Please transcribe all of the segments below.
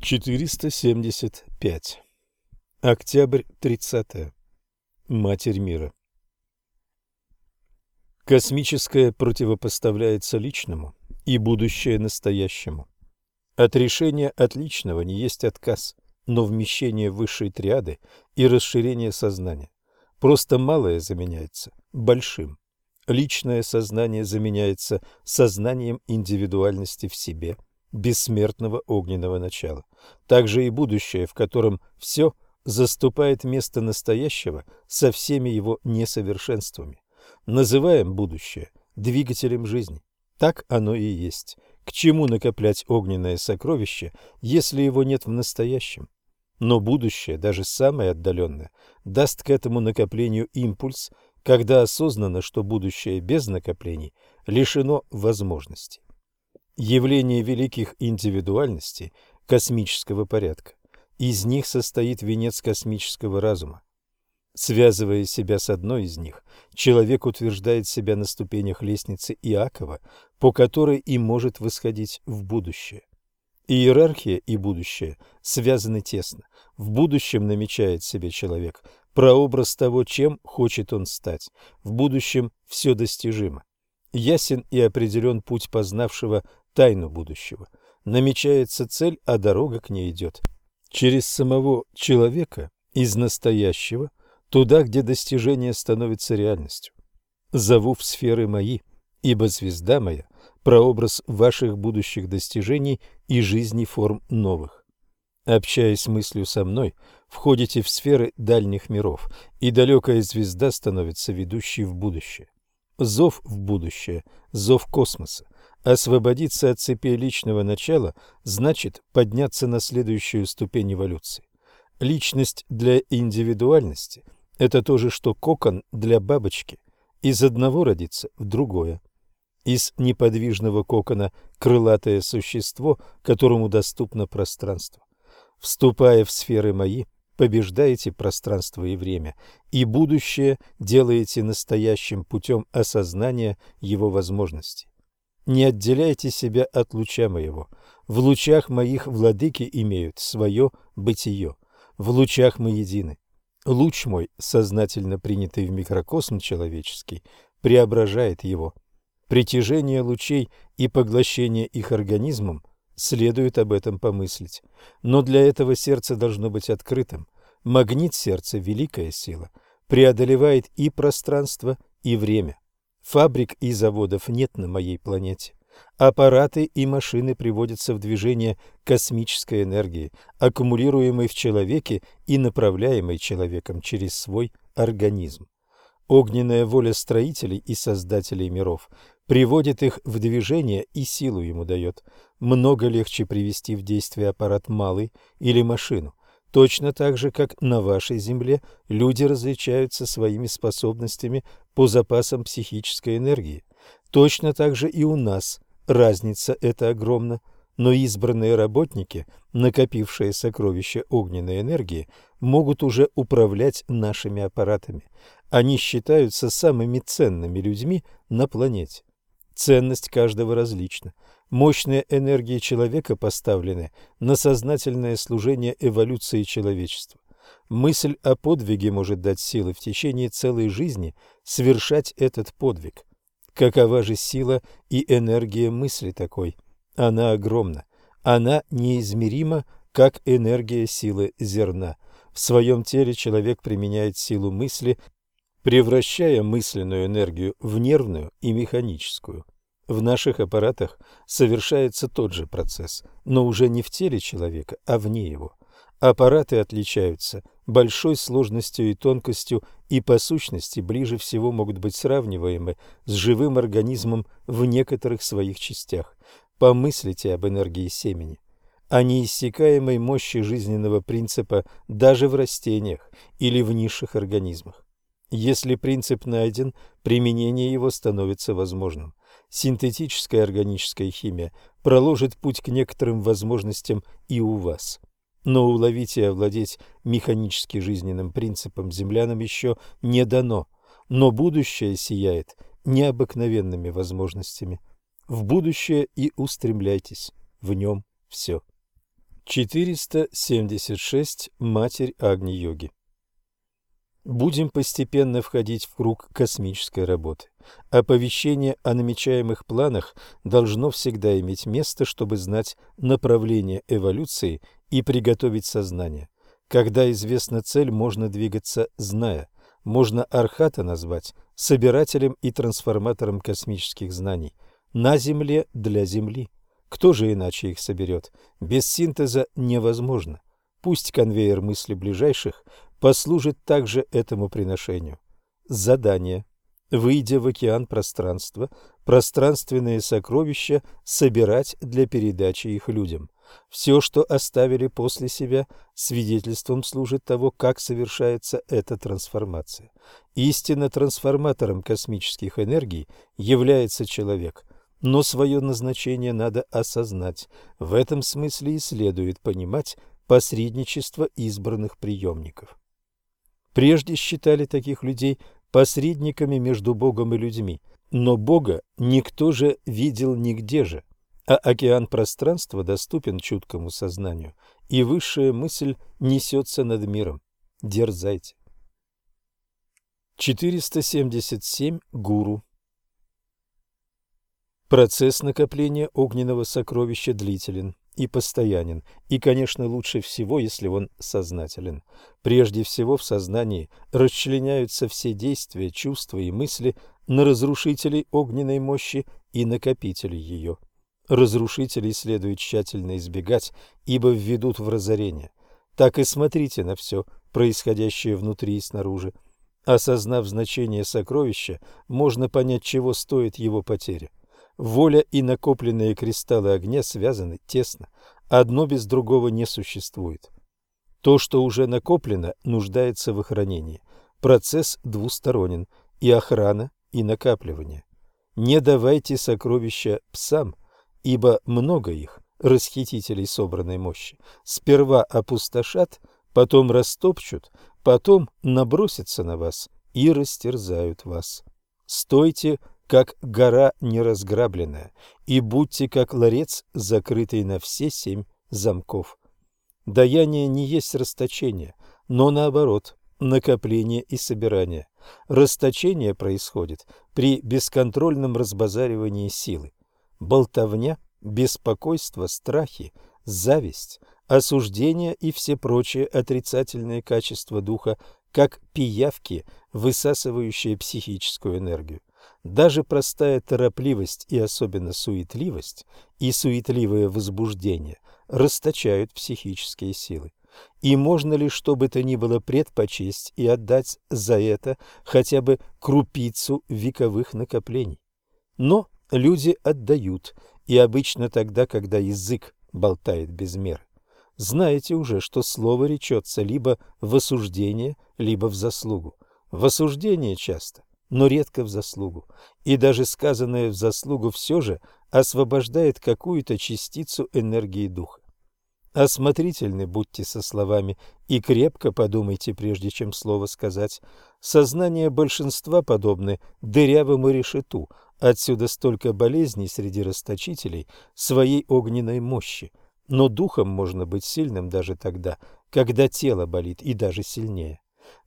475. Октябрь 30. Матерь мира. Космическое противопоставляется личному и будущее настоящему. Отрешение от личного не есть отказ, но вмещение высшей триады и расширение сознания. Просто малое заменяется большим. Личное сознание заменяется сознанием индивидуальности в себе – бессмертного огненного начала. Также и будущее, в котором все заступает место настоящего со всеми его несовершенствами. Называем будущее двигателем жизни. Так оно и есть. К чему накоплять огненное сокровище, если его нет в настоящем? Но будущее, даже самое отдаленное, даст к этому накоплению импульс, когда осознано, что будущее без накоплений лишено возможностей явление великих индивидуальностей космического порядка. Из них состоит венец космического разума. Связывая себя с одной из них, человек утверждает себя на ступенях лестницы Иакова, по которой и может восходить в будущее. Иерархия и будущее связаны тесно. В будущем намечает себе человек прообраз того, чем хочет он стать. В будущем все достижимо. Ясен и определен путь познавшего тайну будущего. Намечается цель, а дорога к ней идет. Через самого человека из настоящего туда, где достижение становится реальностью. Зову в сферы мои, ибо звезда моя – прообраз ваших будущих достижений и жизни форм новых. Общаясь мыслью со мной, входите в сферы дальних миров, и далекая звезда становится ведущей в будущее. Зов в будущее, зов космоса, Освободиться от цепи личного начала значит подняться на следующую ступень эволюции. Личность для индивидуальности – это то же, что кокон для бабочки. Из одного родится в другое. Из неподвижного кокона – крылатое существо, которому доступно пространство. Вступая в сферы мои, побеждаете пространство и время, и будущее делаете настоящим путем осознания его возможностей. Не отделяйте себя от луча моего. В лучах моих владыки имеют свое бытие. В лучах мы едины. Луч мой, сознательно принятый в микрокосм человеческий, преображает его. Притяжение лучей и поглощение их организмом следует об этом помыслить. Но для этого сердце должно быть открытым. Магнит сердца – великая сила, преодолевает и пространство, и время. Фабрик и заводов нет на моей планете. Аппараты и машины приводятся в движение космической энергии, аккумулируемой в человеке и направляемой человеком через свой организм. Огненная воля строителей и создателей миров приводит их в движение и силу ему дает. Много легче привести в действие аппарат малый или машину, Точно так же, как на вашей земле люди различаются своими способностями по запасам психической энергии. Точно так же и у нас разница эта огромна, но избранные работники, накопившие сокровища огненной энергии, могут уже управлять нашими аппаратами. Они считаются самыми ценными людьми на планете. Ценность каждого различна. Мощные энергии человека поставлены на сознательное служение эволюции человечества. Мысль о подвиге может дать силы в течение целой жизни совершать этот подвиг. Какова же сила и энергия мысли такой? Она огромна. Она неизмерима, как энергия силы зерна. В своем теле человек применяет силу мысли, превращая мысленную энергию в нервную и механическую. В наших аппаратах совершается тот же процесс, но уже не в теле человека, а вне его. Аппараты отличаются большой сложностью и тонкостью и по сущности ближе всего могут быть сравниваемы с живым организмом в некоторых своих частях. Помыслите об энергии семени, о неиссякаемой мощи жизненного принципа даже в растениях или в низших организмах. Если принцип найден, применение его становится возможным синтетическая органическая химия проложит путь к некоторым возможностям и у вас. Но уловить и овладеть механически жизненным принципом землянам еще не дано, но будущее сияет необыкновенными возможностями. В будущее и устремляйтесь, в нем все. 476. Матерь Агни-йоги Будем постепенно входить в круг космической работы. Оповещение о намечаемых планах должно всегда иметь место, чтобы знать направление эволюции и приготовить сознание. Когда известна цель, можно двигаться, зная. Можно Архата назвать собирателем и трансформатором космических знаний. На Земле для Земли. Кто же иначе их соберет? Без синтеза невозможно. Пусть конвейер мысли ближайших послужит также этому приношению. Задание. Выйдя в океан пространства, пространственные сокровища собирать для передачи их людям. Все, что оставили после себя, свидетельством служит того, как совершается эта трансформация. Истинно трансформатором космических энергий является человек, но свое назначение надо осознать. В этом смысле и следует понимать посредничество избранных приемников. Прежде считали таких людей посредниками между Богом и людьми, но Бога никто же видел нигде же, а океан пространства доступен чуткому сознанию, и высшая мысль несется над миром. Дерзайте. 477. Гуру Процесс накопления огненного сокровища длителен и постоянен, и, конечно, лучше всего, если он сознателен. Прежде всего в сознании расчленяются все действия, чувства и мысли на разрушителей огненной мощи и накопителей ее. Разрушителей следует тщательно избегать, ибо введут в разорение. Так и смотрите на все, происходящее внутри и снаружи. Осознав значение сокровища, можно понять, чего стоит его потеря. Воля и накопленные кристаллы огня связаны тесно, одно без другого не существует. То, что уже накоплено, нуждается в охранении. Процесс двусторонен – и охрана, и накапливание. Не давайте сокровища псам, ибо много их, расхитителей собранной мощи. Сперва опустошат, потом растопчут, потом набросятся на вас и растерзают вас. Стойте как гора неразграбленная, и будьте как ларец, закрытый на все семь замков. Даяние не есть расточение, но наоборот, накопление и собирание. Расточение происходит при бесконтрольном разбазаривании силы. Болтовня, беспокойство, страхи, зависть, осуждение и все прочие отрицательные качества духа, как пиявки, высасывающие психическую энергию. Даже простая торопливость и особенно суетливость и суетливое возбуждение расточают психические силы. И можно ли что бы то ни было предпочесть и отдать за это хотя бы крупицу вековых накоплений? Но люди отдают, и обычно тогда, когда язык болтает без меры. Знаете уже, что слово речется либо в осуждение, либо в заслугу. В осуждение часто, но редко в заслугу, и даже сказанное в заслугу все же освобождает какую-то частицу энергии духа. Осмотрительны будьте со словами и крепко подумайте, прежде чем слово сказать. Сознание большинства подобны дырявому решету, отсюда столько болезней среди расточителей своей огненной мощи. Но духом можно быть сильным даже тогда, когда тело болит, и даже сильнее.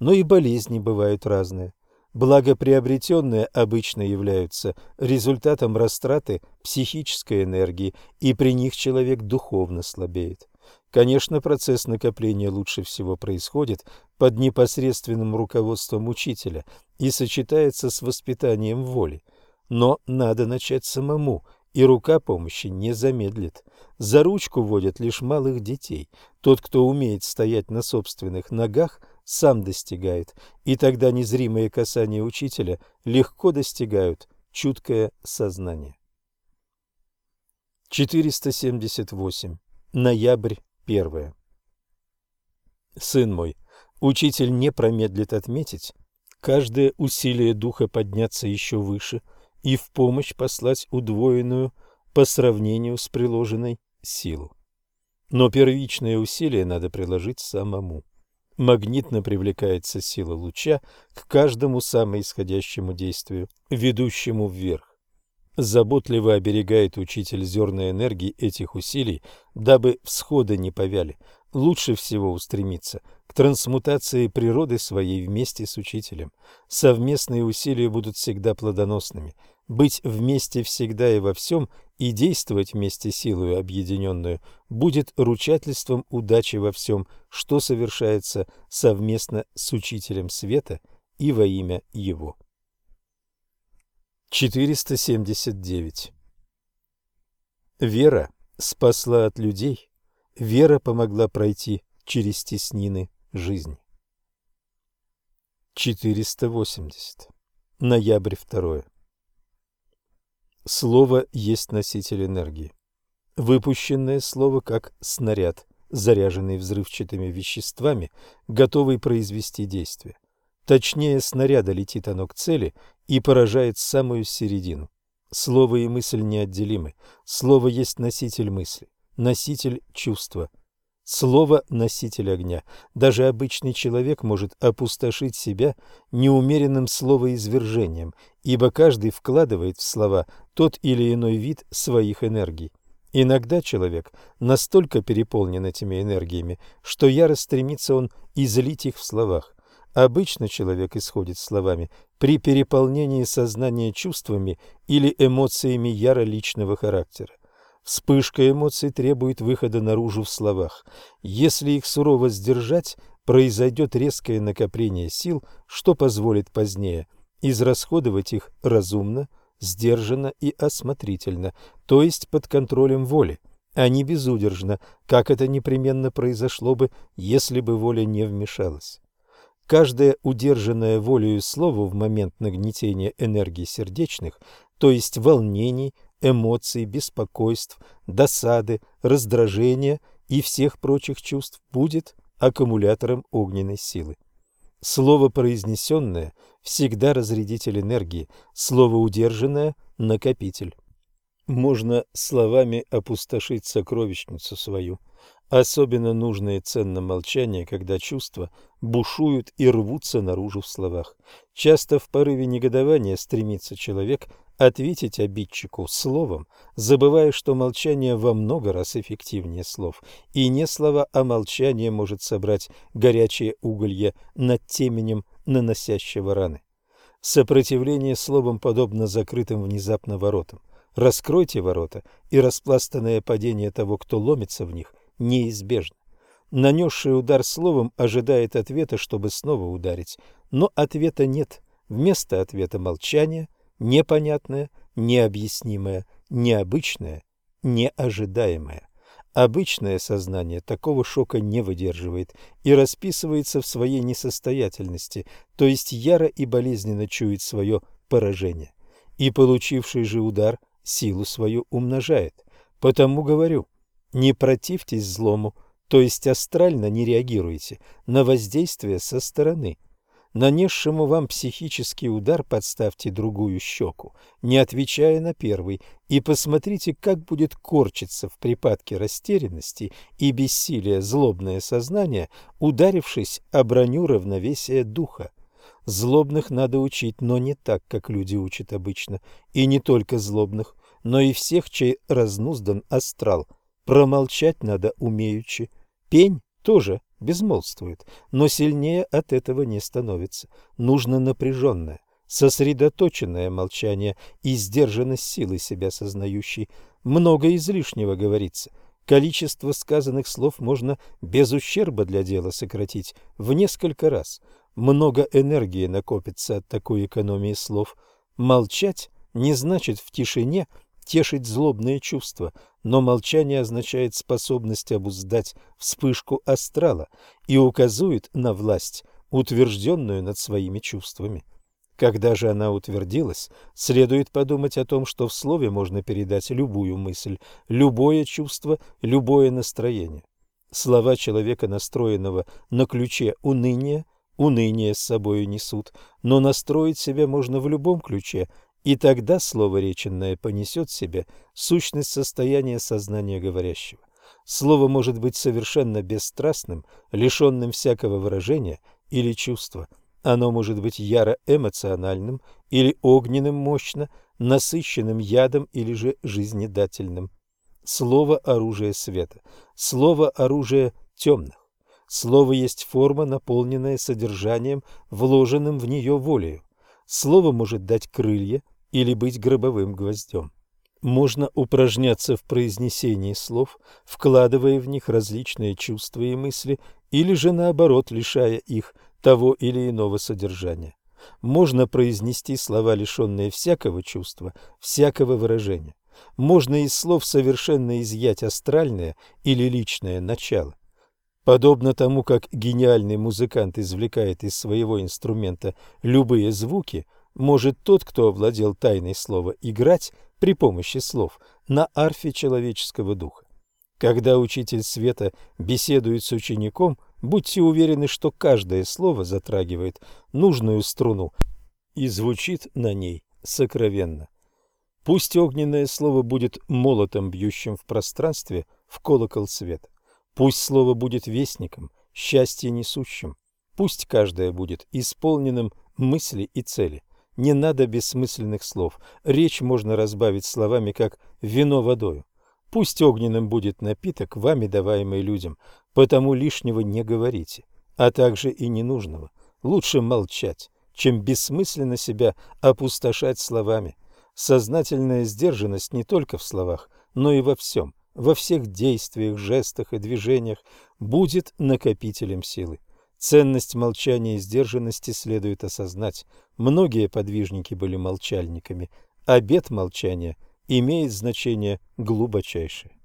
Но и болезни бывают разные благоприобретенные обычно являются результатом растраты психической энергии, и при них человек духовно слабеет. Конечно, процесс накопления лучше всего происходит под непосредственным руководством учителя и сочетается с воспитанием воли. Но надо начать самому, и рука помощи не замедлит. За ручку водят лишь малых детей. Тот, кто умеет стоять на собственных ногах – сам достигает, и тогда незримые касания учителя легко достигают чуткое сознание. 478. Ноябрь 1. Сын мой, учитель не промедлит отметить каждое усилие духа подняться еще выше и в помощь послать удвоенную по сравнению с приложенной силу. Но первичное усилие надо приложить самому магнитно привлекается сила луча к каждому самоисходящему действию, ведущему вверх. Заботливо оберегает учитель зерна энергии этих усилий, дабы всходы не повяли. Лучше всего устремиться к трансмутации природы своей вместе с учителем. Совместные усилия будут всегда плодоносными. Быть вместе всегда и во всем и действовать вместе силою объединенную будет ручательством удачи во всем, что совершается совместно с учителем света и во имя его. 479. Вера спасла от людей, вера помогла пройти через теснины жизни. 480. Ноябрь 2. Слово есть носитель энергии. Выпущенное слово как снаряд, заряженный взрывчатыми веществами, готовый произвести действие. Точнее снаряда летит оно к цели и поражает самую середину. Слово и мысль неотделимы. Слово есть носитель мысли, носитель чувства. Слово – носитель огня. Даже обычный человек может опустошить себя неумеренным словоизвержением, ибо каждый вкладывает в слова тот или иной вид своих энергий. Иногда человек настолько переполнен этими энергиями, что яро стремится он излить их в словах. Обычно человек исходит словами при переполнении сознания чувствами или эмоциями яро личного характера. Вспышка эмоций требует выхода наружу в словах. Если их сурово сдержать, произойдет резкое накопление сил, что позволит позднее израсходовать их разумно, сдержанно и осмотрительно, то есть под контролем воли, а не безудержно, как это непременно произошло бы, если бы воля не вмешалась. Каждое удержанное волею слово в момент нагнетения энергии сердечных, то есть волнений, эмоций, беспокойств, досады, раздражения и всех прочих чувств, будет аккумулятором огненной силы. Слово произнесенное всегда разрядитель энергии, слово удержанное – накопитель. Можно словами опустошить сокровищницу свою, Особенно нужно и ценно молчание, когда чувства бушуют и рвутся наружу в словах. Часто в порыве негодования стремится человек ответить обидчику словом, забывая, что молчание во много раз эффективнее слов, и не слова, а молчание может собрать горячее уголье над теменем наносящего раны. Сопротивление словом подобно закрытым внезапно воротам. Раскройте ворота, и распластанное падение того, кто ломится в них, неизбежно. Нанесший удар словом ожидает ответа, чтобы снова ударить, но ответа нет. Вместо ответа молчание, непонятное, необъяснимое, необычное, неожидаемое. Обычное сознание такого шока не выдерживает и расписывается в своей несостоятельности, то есть яро и болезненно чует свое поражение. И получивший же удар силу свою умножает. Потому говорю – не противьтесь злому, то есть астрально не реагируйте на воздействие со стороны. Нанесшему вам психический удар подставьте другую щеку, не отвечая на первый, и посмотрите, как будет корчиться в припадке растерянности и бессилия злобное сознание, ударившись о броню равновесия духа. Злобных надо учить, но не так, как люди учат обычно, и не только злобных, но и всех, чей разнуздан астрал – Промолчать надо умеючи. Пень тоже безмолвствует, но сильнее от этого не становится. Нужно напряженное, сосредоточенное молчание и сдержанность силы себя сознающей. Много излишнего говорится. Количество сказанных слов можно без ущерба для дела сократить в несколько раз. Много энергии накопится от такой экономии слов. Молчать не значит в тишине тешить злобные чувства, но молчание означает способность обуздать вспышку астрала и указывает на власть, утвержденную над своими чувствами. Когда же она утвердилась, следует подумать о том, что в слове можно передать любую мысль, любое чувство, любое настроение. Слова человека, настроенного на ключе уныния, уныние с собою несут, но настроить себя можно в любом ключе, и тогда слово реченное понесет в себе сущность состояния сознания говорящего. Слово может быть совершенно бесстрастным, лишенным всякого выражения или чувства. Оно может быть яро эмоциональным или огненным мощно, насыщенным ядом или же жизнедательным. Слово – оружие света, слово – оружие темных. Слово есть форма, наполненная содержанием, вложенным в нее волею. Слово может дать крылья или быть гробовым гвоздем. Можно упражняться в произнесении слов, вкладывая в них различные чувства и мысли, или же наоборот лишая их того или иного содержания. Можно произнести слова, лишенные всякого чувства, всякого выражения. Можно из слов совершенно изъять астральное или личное начало. Подобно тому, как гениальный музыкант извлекает из своего инструмента любые звуки, может тот, кто овладел тайной слова, играть при помощи слов на арфе человеческого духа. Когда учитель света беседует с учеником, будьте уверены, что каждое слово затрагивает нужную струну и звучит на ней сокровенно. Пусть огненное слово будет молотом, бьющим в пространстве в колокол света. Пусть слово будет вестником, счастье несущим. Пусть каждое будет исполненным мысли и цели. Не надо бессмысленных слов. Речь можно разбавить словами, как вино водою. Пусть огненным будет напиток, вами даваемый людям, потому лишнего не говорите, а также и ненужного. Лучше молчать, чем бессмысленно себя опустошать словами. Сознательная сдержанность не только в словах, но и во всем, во всех действиях, жестах и движениях будет накопителем силы. Ценность молчания и сдержанности следует осознать. Многие подвижники были молчальниками. Обет молчания имеет значение глубочайшее.